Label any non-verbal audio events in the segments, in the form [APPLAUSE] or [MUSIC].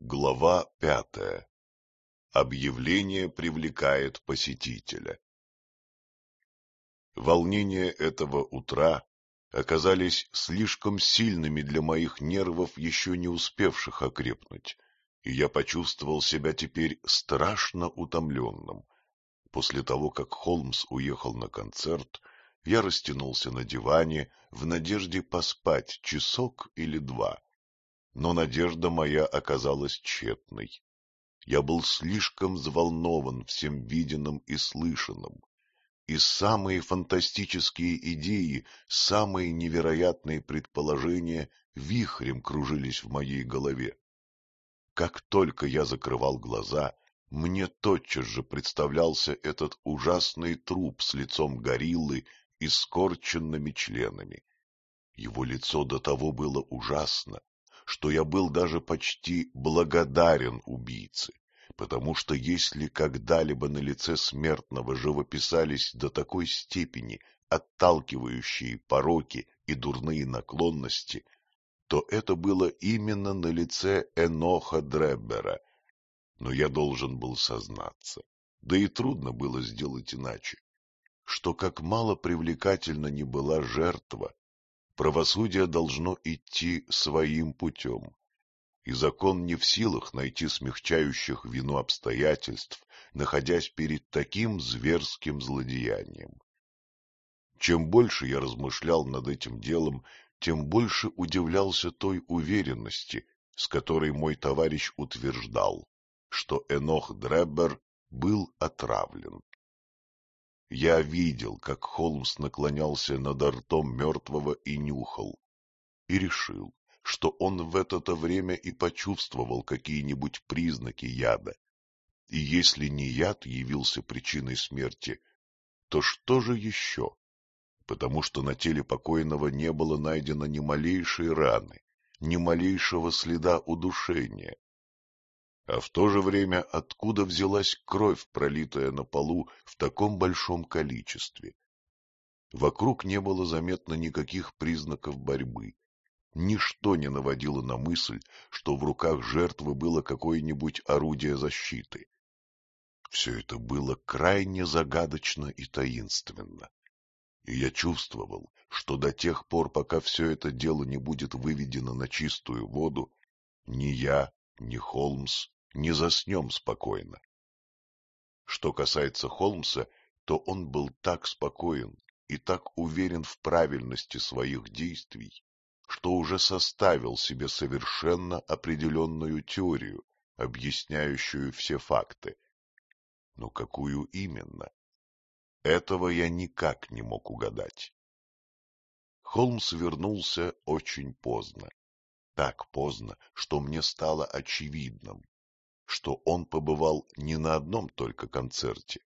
Глава пятая. Объявление привлекает посетителя. Волнения этого утра оказались слишком сильными для моих нервов, еще не успевших окрепнуть, и я почувствовал себя теперь страшно утомленным. После того, как Холмс уехал на концерт, я растянулся на диване в надежде поспать часок или два. Но надежда моя оказалась тщетной. Я был слишком взволнован всем виденным и слышанным, и самые фантастические идеи, самые невероятные предположения вихрем кружились в моей голове. Как только я закрывал глаза, мне тотчас же представлялся этот ужасный труп с лицом гориллы и скорченными членами. Его лицо до того было ужасно, что я был даже почти благодарен убийце, потому что если когда-либо на лице смертного живописались до такой степени отталкивающие пороки и дурные наклонности, то это было именно на лице Эноха Дреббера. Но я должен был сознаться, да и трудно было сделать иначе, что как мало привлекательна не была жертва, правосудие должно идти своим путем, и закон не в силах найти смягчающих вину обстоятельств, находясь перед таким зверским злодеянием. Чем больше я размышлял над этим делом, тем больше удивлялся той уверенности, с которой мой товарищ утверждал, что Энох Дреббер был отравлен. Я видел, как Холмс наклонялся над ртом мертвого и нюхал, и решил, что он в это-то время и почувствовал какие-нибудь признаки яда. И если не яд явился причиной смерти, то что же еще? Потому что на теле покойного не было найдено ни малейшей раны, ни малейшего следа удушения, а в то же время откуда взялась кровь, пролитая на полу в таком большом количестве. Вокруг не было заметно никаких признаков борьбы. Ничто не наводило на мысль, что в руках жертвы было какое-нибудь орудие защиты. Все это было крайне загадочно и таинственно. И я чувствовал, что до тех пор, пока все это дело не будет выведено на чистую воду, ни я, ни Холмс не заснем спокойно. Что касается Холмса, то он был так спокоен и так уверен в правильности своих действий, что уже составил себе совершенно определенную теорию, объясняющую все факты. Но какую именно? Этого я никак не мог угадать. Холмс вернулся очень поздно. Так поздно, что мне стало очевидным, что он побывал не на одном только концерте.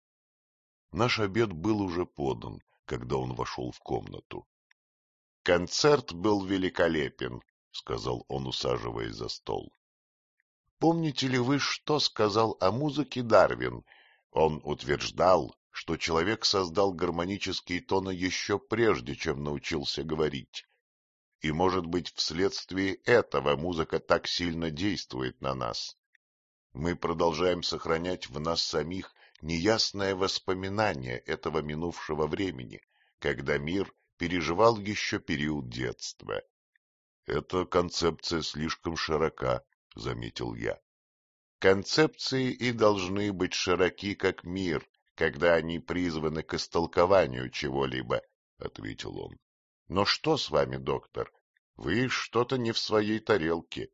Наш обед был уже подан, когда он вошел в комнату. — Концерт был великолепен, — сказал он, усаживаясь за стол. — Помните ли вы, что сказал о музыке Дарвин? Он утверждал, что человек создал гармонические тоны еще прежде, чем научился говорить. И, может быть, вследствие этого музыка так сильно действует на нас мы продолжаем сохранять в нас самих неясное воспоминание этого минувшего времени, когда мир переживал еще период детства. — Эта концепция слишком широка, — заметил я. — Концепции и должны быть широки, как мир, когда они призваны к истолкованию чего-либо, — ответил он. — Но что с вами, доктор? Вы что-то не в своей тарелке.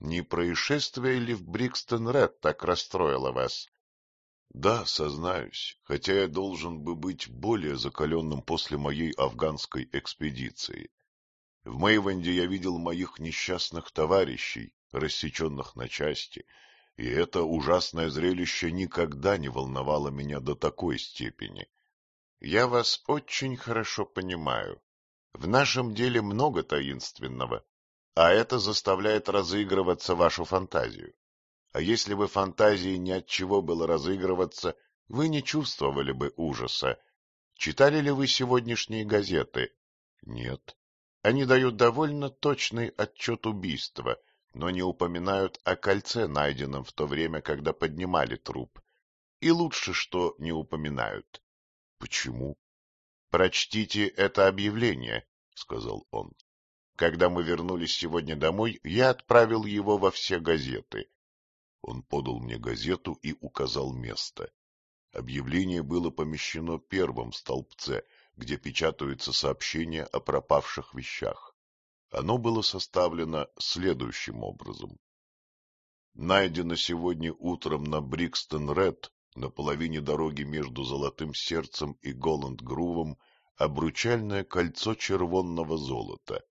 Не происшествие ли в Брикстон-Ред так расстроило вас? — Да, сознаюсь, хотя я должен бы быть более закаленным после моей афганской экспедиции. В Мейвенде я видел моих несчастных товарищей, рассеченных на части, и это ужасное зрелище никогда не волновало меня до такой степени. Я вас очень хорошо понимаю. В нашем деле много таинственного, а это заставляет разыгрываться вашу фантазию. А если бы фантазии ни от чего было разыгрываться, вы не чувствовали бы ужаса. Читали ли вы сегодняшние газеты? Нет. Они дают довольно точный отчет убийства, но не упоминают о кольце, найденном в то время, когда поднимали труп. И лучше, что не упоминают. — Почему? — Прочтите это объявление, — сказал он. Когда мы вернулись сегодня домой, я отправил его во все газеты. Он подал мне газету и указал место. Объявление было помещено первым в столбце, где печатаются сообщения о пропавших вещах. Оно было составлено следующим образом. Найдено сегодня утром на Брикстон-Ред, на половине дороги между Золотым Сердцем и Голланд-Грувом, обручальное кольцо червонного золота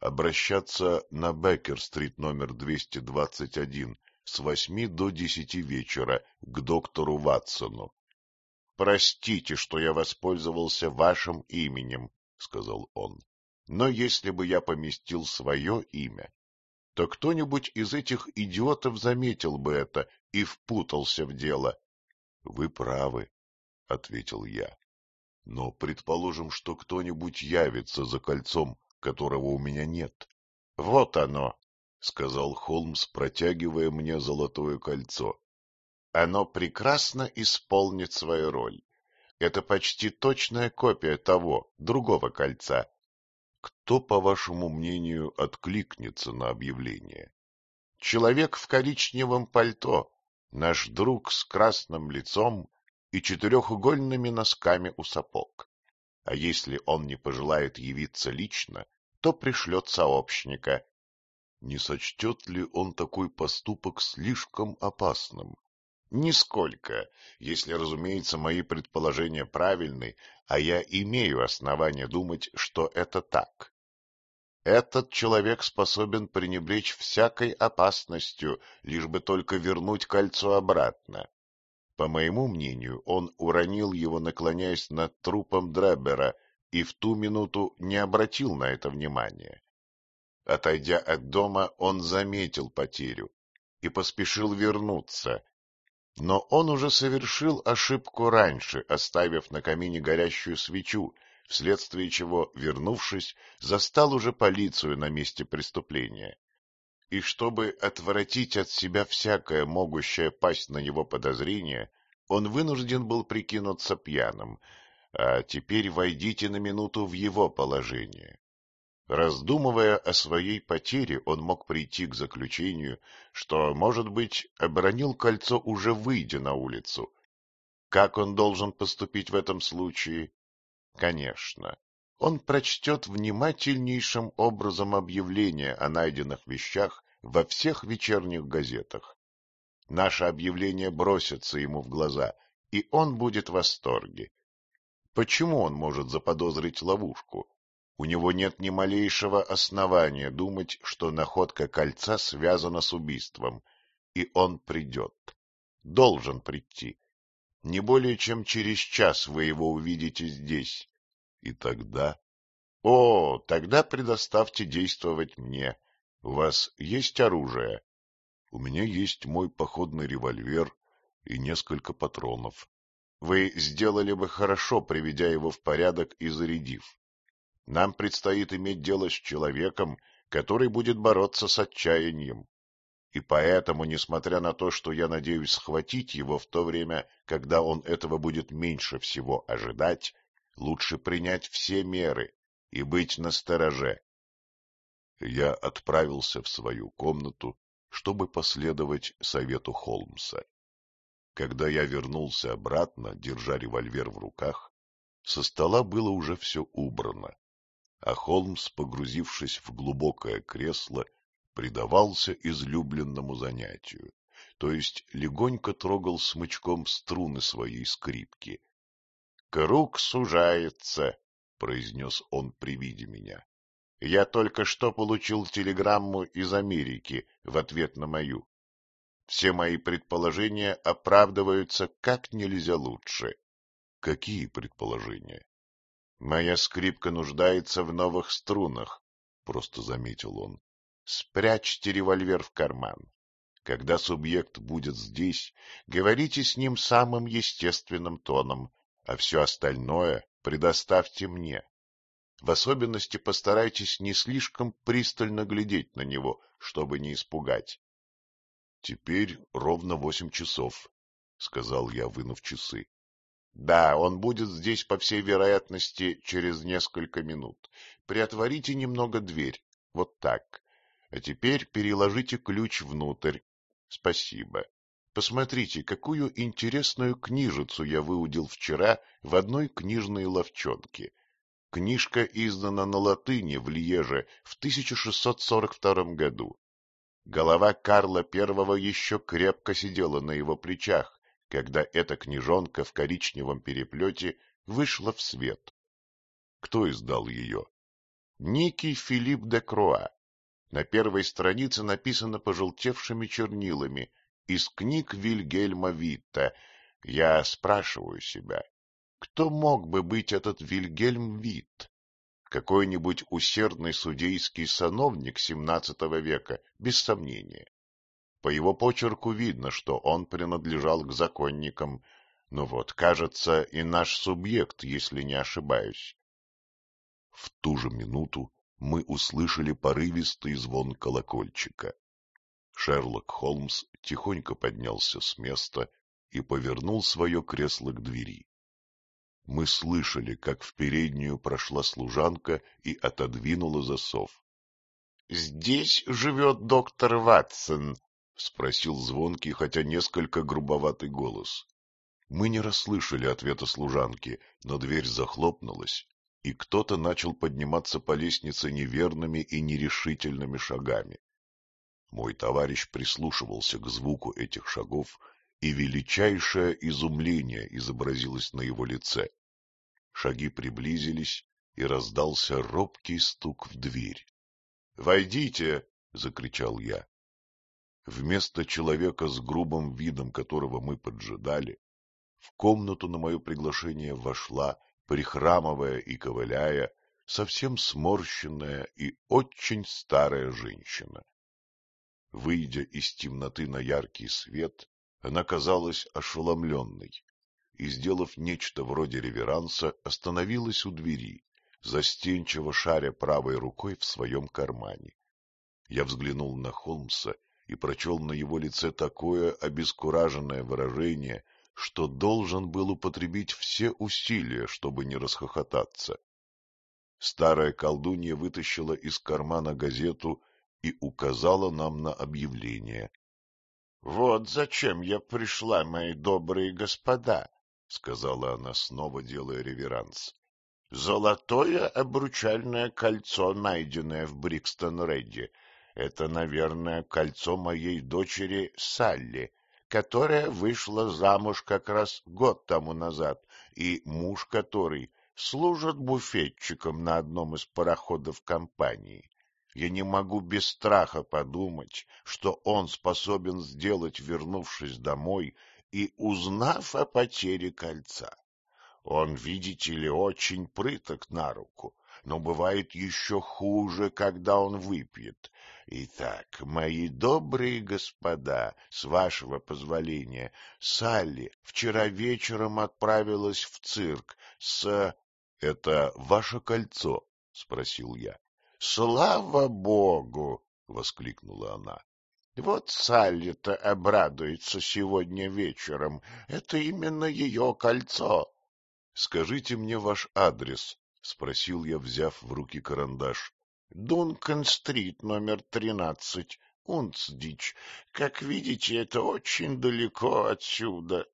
обращаться на Беккер-стрит номер 221 с 8 до 10 вечера к доктору Ватсону. — Простите, что я воспользовался вашим именем, — сказал он, — но если бы я поместил свое имя, то кто-нибудь из этих идиотов заметил бы это и впутался в дело. — Вы правы, — ответил я. — Но предположим, что кто-нибудь явится за кольцом которого у меня нет. — Вот оно, — сказал Холмс, протягивая мне золотое кольцо. — Оно прекрасно исполнит свою роль. Это почти точная копия того, другого кольца. Кто, по вашему мнению, откликнется на объявление? Человек в коричневом пальто, наш друг с красным лицом и четырехугольными носками у сапог. А если он не пожелает явиться лично, то пришлет сообщника. Не сочтет ли он такой поступок слишком опасным? Нисколько, если, разумеется, мои предположения правильны, а я имею основания думать, что это так. Этот человек способен пренебречь всякой опасностью, лишь бы только вернуть кольцо обратно. По моему мнению, он уронил его, наклоняясь над трупом Дребера, и в ту минуту не обратил на это внимания. Отойдя от дома, он заметил потерю и поспешил вернуться. Но он уже совершил ошибку раньше, оставив на камине горящую свечу, вследствие чего, вернувшись, застал уже полицию на месте преступления. И чтобы отвратить от себя всякое могущее пасть на него подозрение, он вынужден был прикинуться пьяным, а теперь войдите на минуту в его положение. Раздумывая о своей потере, он мог прийти к заключению, что, может быть, оборонил кольцо уже выйдя на улицу. Как он должен поступить в этом случае? Конечно, он прочтет внимательнейшим образом объявление о найденных вещах во всех вечерних газетах. Наше объявление бросится ему в глаза, и он будет в восторге. Почему он может заподозрить ловушку? У него нет ни малейшего основания думать, что находка кольца связана с убийством, и он придет. Должен прийти. Не более чем через час вы его увидите здесь. И тогда... О, тогда предоставьте действовать мне. У вас есть оружие? У меня есть мой походный револьвер и несколько патронов. Вы сделали бы хорошо, приведя его в порядок и зарядив. Нам предстоит иметь дело с человеком, который будет бороться с отчаянием. И поэтому, несмотря на то, что я надеюсь схватить его в то время, когда он этого будет меньше всего ожидать, лучше принять все меры и быть настороже. Я отправился в свою комнату, чтобы последовать совету Холмса. Когда я вернулся обратно, держа револьвер в руках, со стола было уже все убрано, а Холмс, погрузившись в глубокое кресло, предавался излюбленному занятию, то есть легонько трогал смычком струны своей скрипки. — Круг сужается, — произнес он при виде меня. — Я только что получил телеграмму из Америки в ответ на мою. Все мои предположения оправдываются как нельзя лучше. Какие предположения? Моя скрипка нуждается в новых струнах, просто заметил он. Спрячьте револьвер в карман. Когда субъект будет здесь, говорите с ним самым естественным тоном, а все остальное предоставьте мне. В особенности постарайтесь не слишком пристально глядеть на него, чтобы не испугать. — Теперь ровно восемь часов, — сказал я, вынув часы. — Да, он будет здесь, по всей вероятности, через несколько минут. Приотворите немного дверь. Вот так. А теперь переложите ключ внутрь. Спасибо. Посмотрите, какую интересную книжицу я выудил вчера в одной книжной ловчонке. Книжка издана на латыни в Льеже в 1642 году. Голова Карла I еще крепко сидела на его плечах, когда эта книжонка в коричневом переплете вышла в свет. Кто издал ее? Некий Филипп де Круа. На первой странице написано пожелтевшими чернилами «Из книг Вильгельма Витта». Я спрашиваю себя, кто мог бы быть этот Вильгельм Витт? Какой-нибудь усердный судейский сановник XVII века, без сомнения. По его почерку видно, что он принадлежал к законникам, но вот, кажется, и наш субъект, если не ошибаюсь. В ту же минуту мы услышали порывистый звон колокольчика. Шерлок Холмс тихонько поднялся с места и повернул свое кресло к двери. Мы слышали, как в переднюю прошла служанка и отодвинула засов. — Здесь живет доктор Ватсон? — спросил звонкий, хотя несколько грубоватый голос. Мы не расслышали ответа служанки, но дверь захлопнулась, и кто-то начал подниматься по лестнице неверными и нерешительными шагами. Мой товарищ прислушивался к звуку этих шагов, и величайшее изумление изобразилось на его лице. Шаги приблизились, и раздался робкий стук в дверь. — Войдите! — закричал я. Вместо человека с грубым видом, которого мы поджидали, в комнату на мое приглашение вошла прихрамывая и ковыляя, совсем сморщенная и очень старая женщина. Выйдя из темноты на яркий свет, она казалась ошеломленной и, сделав нечто вроде реверанса, остановилась у двери, застенчиво шаря правой рукой в своем кармане. Я взглянул на Холмса и прочел на его лице такое обескураженное выражение, что должен был употребить все усилия, чтобы не расхохотаться. Старая колдунья вытащила из кармана газету и указала нам на объявление. — Вот зачем я пришла, мои добрые господа, — сказала она, снова делая реверанс. — Золотое обручальное кольцо, найденное в Брикстон-Редди. Это, наверное, кольцо моей дочери Салли, которая вышла замуж как раз год тому назад, и муж которой служит буфетчиком на одном из пароходов компании. Я не могу без страха подумать, что он способен сделать, вернувшись домой и узнав о потере кольца. Он, видите ли, очень прыток на руку, но бывает еще хуже, когда он выпьет, Итак, мои добрые господа, с вашего позволения, Салли вчера вечером отправилась в цирк с... — Это ваше кольцо? — спросил я. — Слава богу! — воскликнула она. — Вот Салли-то обрадуется сегодня вечером. Это именно ее кольцо. — Скажите мне ваш адрес, — спросил я, взяв в руки карандаш. Дункан-стрит, номер тринадцать, Унцдич. Как видите, это очень далеко отсюда.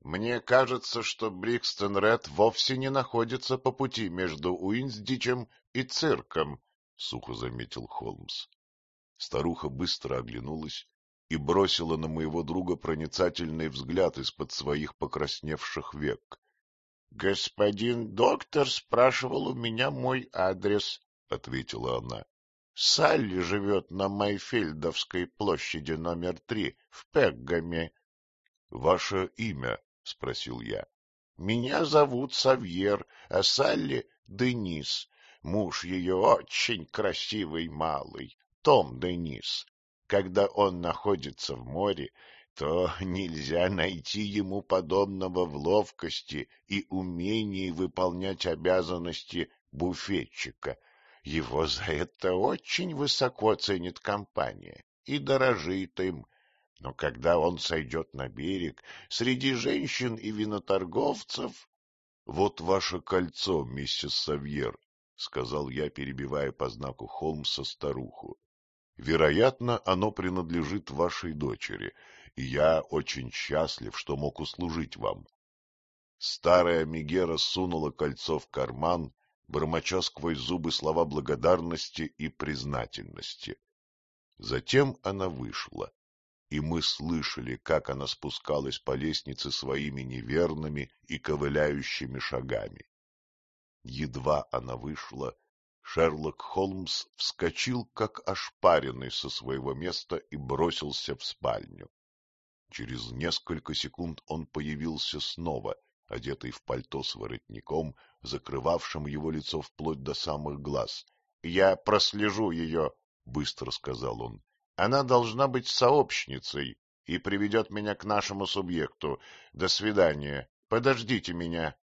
Мне кажется, что Брикстон-Ред вовсе не находится по пути между Уинсдичем и цирком, — сухо заметил Холмс. Старуха быстро оглянулась и бросила на моего друга проницательный взгляд из-под своих покрасневших век. — Господин доктор спрашивал у меня мой адрес, — ответила она. — Салли живет на Майфельдовской площади номер три в Пеггаме. — Ваше имя? — спросил я. — Меня зовут Савьер, а Салли — Денис. Муж ее очень красивый малый, Том Денис. Когда он находится в море, то [LAUGHS] нельзя найти ему подобного в ловкости и умении выполнять обязанности буфетчика — Его за это очень высоко ценит компания и дорожит им. Но когда он сойдет на берег, среди женщин и виноторговцев... — Вот ваше кольцо, миссис Савьер, — сказал я, перебивая по знаку Холмса старуху. — Вероятно, оно принадлежит вашей дочери, и я очень счастлив, что мог услужить вам. Старая Мегера сунула кольцо в карман, бормоча сквозь зубы слова благодарности и признательности. Затем она вышла, и мы слышали, как она спускалась по лестнице своими неверными и ковыляющими шагами. Едва она вышла, Шерлок Холмс вскочил, как ошпаренный со своего места, и бросился в спальню. Через несколько секунд он появился снова, одетый в пальто с воротником, закрывавшим его лицо вплоть до самых глаз. — Я прослежу ее, — быстро сказал он. — Она должна быть сообщницей и приведет меня к нашему субъекту. До свидания. Подождите меня.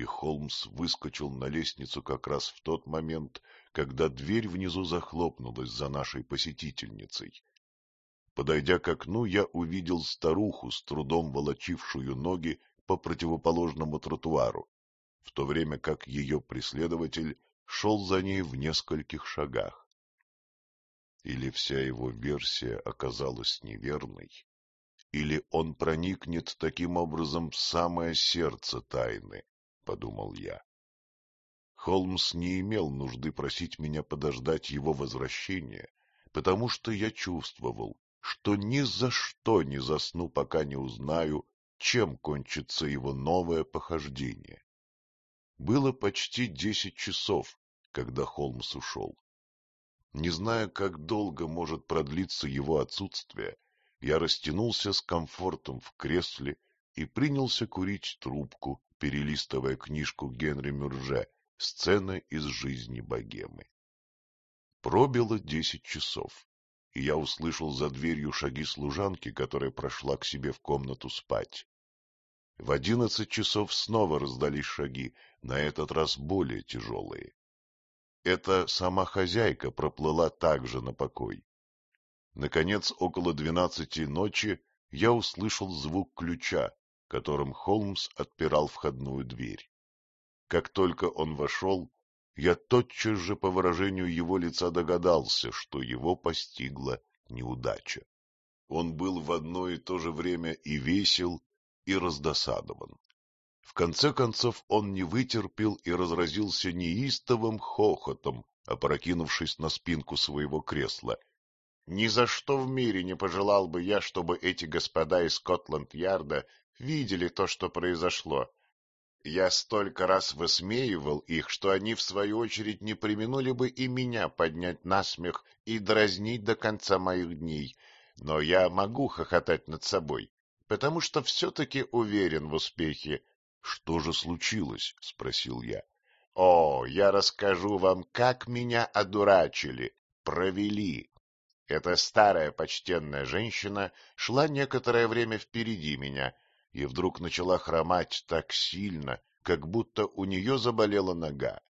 И Холмс выскочил на лестницу как раз в тот момент, когда дверь внизу захлопнулась за нашей посетительницей. Подойдя к окну, я увидел старуху, с трудом волочившую ноги по противоположному тротуару, в то время как ее преследователь шел за ней в нескольких шагах. Или вся его версия оказалась неверной, или он проникнет таким образом в самое сердце тайны, — подумал я. Холмс не имел нужды просить меня подождать его возвращения, потому что я чувствовал, что ни за что не засну, пока не узнаю, чем кончится его новое похождение. Было почти десять часов, когда Холмс ушел. Не зная, как долго может продлиться его отсутствие, я растянулся с комфортом в кресле и принялся курить трубку, перелистывая книжку Генри Мюрже «Сцены из жизни богемы». Пробило десять часов, и я услышал за дверью шаги служанки, которая прошла к себе в комнату спать. В одиннадцать часов снова раздались шаги, на этот раз более тяжелые. Это сама хозяйка проплыла также на покой. Наконец, около двенадцати ночи я услышал звук ключа, которым Холмс отпирал входную дверь. Как только он вошел, я тотчас же по выражению его лица догадался, что его постигла неудача. Он был в одно и то же время и весел, и раздосадован. В конце концов он не вытерпел и разразился неистовым хохотом, опрокинувшись на спинку своего кресла. Ни за что в мире не пожелал бы я, чтобы эти господа из Скотланд-Ярда видели то, что произошло. Я столько раз высмеивал их, что они, в свою очередь, не применули бы и меня поднять на смех и дразнить до конца моих дней. Но я могу хохотать над собой, потому что все-таки уверен в успехе. — Что же случилось? — спросил я. — О, я расскажу вам, как меня одурачили, провели. Эта старая почтенная женщина шла некоторое время впереди меня и вдруг начала хромать так сильно, как будто у нее заболела нога.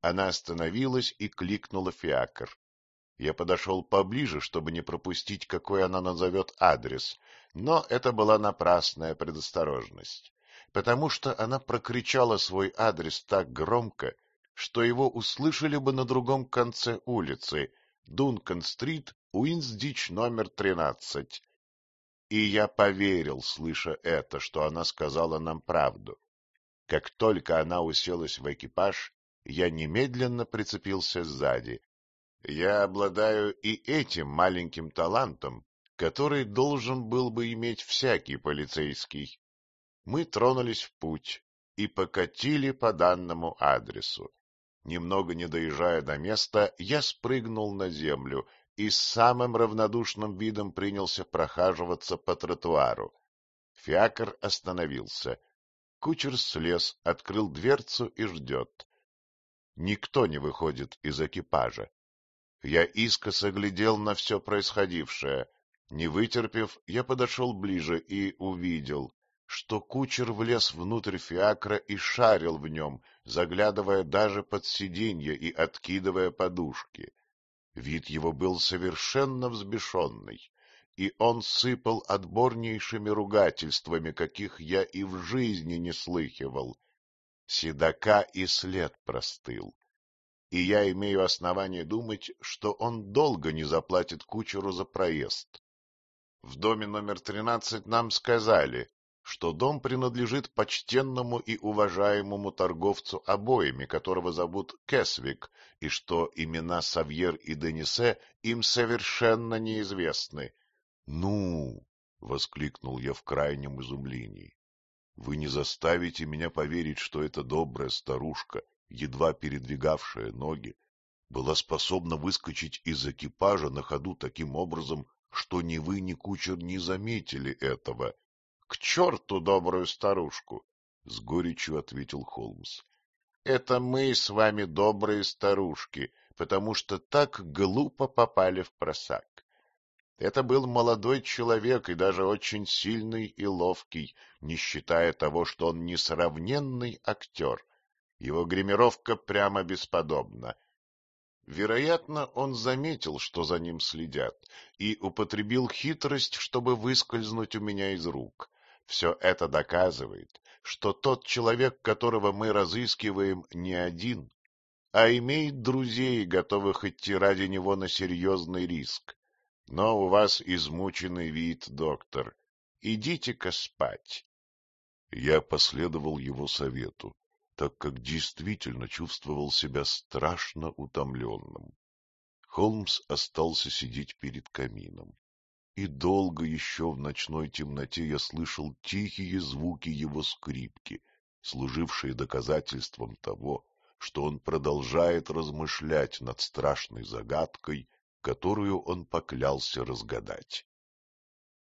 Она остановилась и кликнула фиакр. Я подошел поближе, чтобы не пропустить, какой она назовет адрес, но это была напрасная предосторожность, потому что она прокричала свой адрес так громко, что его услышали бы на другом конце улицы, Дункан-стрит, Уинсдич номер тринадцать. И я поверил, слыша это, что она сказала нам правду. Как только она уселась в экипаж, я немедленно прицепился сзади. Я обладаю и этим маленьким талантом, который должен был бы иметь всякий полицейский. Мы тронулись в путь и покатили по данному адресу. Немного не доезжая до места, я спрыгнул на землю и с самым равнодушным видом принялся прохаживаться по тротуару. Фиакр остановился. Кучер слез, открыл дверцу и ждет. Никто не выходит из экипажа. Я искоса глядел на все происходившее. Не вытерпев, я подошел ближе и увидел. что кучер влез внутрь фиакра и шарил в нем, заглядывая даже под сиденье и откидывая подушки. Вид его был совершенно взбешенный, и он сыпал отборнейшими ругательствами, каких я и в жизни не слыхивал. Седока и след простыл и я имею основание думать, что он долго не заплатит кучеру за проезд. В доме номер тринадцать нам сказали, что дом принадлежит почтенному и уважаемому торговцу обоями, которого зовут Кесвик, и что имена Савьер и Денисе им совершенно неизвестны. — Ну! — воскликнул я в крайнем изумлении. — Вы не заставите меня поверить, что эта добрая старушка едва передвигавшая ноги, была способна выскочить из экипажа на ходу таким образом, что ни вы, ни кучер не заметили этого. — К черту добрую старушку! — с горечью ответил Холмс. — Это мы с вами добрые старушки, потому что так глупо попали в просак. Это был молодой человек и даже очень сильный и ловкий, не считая того, что он несравненный актер. Его гримировка прямо бесподобна. Вероятно, он заметил, что за ним следят, и употребил хитрость, чтобы выскользнуть у меня из рук. Все это доказывает, что тот человек, которого мы разыскиваем, не один, а имеет друзей, готовых идти ради него на серьезный риск. Но у вас измученный вид, доктор. Идите-ка спать. Я последовал его совету так как действительно чувствовал себя страшно утомленным. Холмс остался сидеть перед камином. И долго еще в ночной темноте я слышал тихие звуки его скрипки, служившие доказательством того, что он продолжает размышлять над страшной загадкой, которую он поклялся разгадать.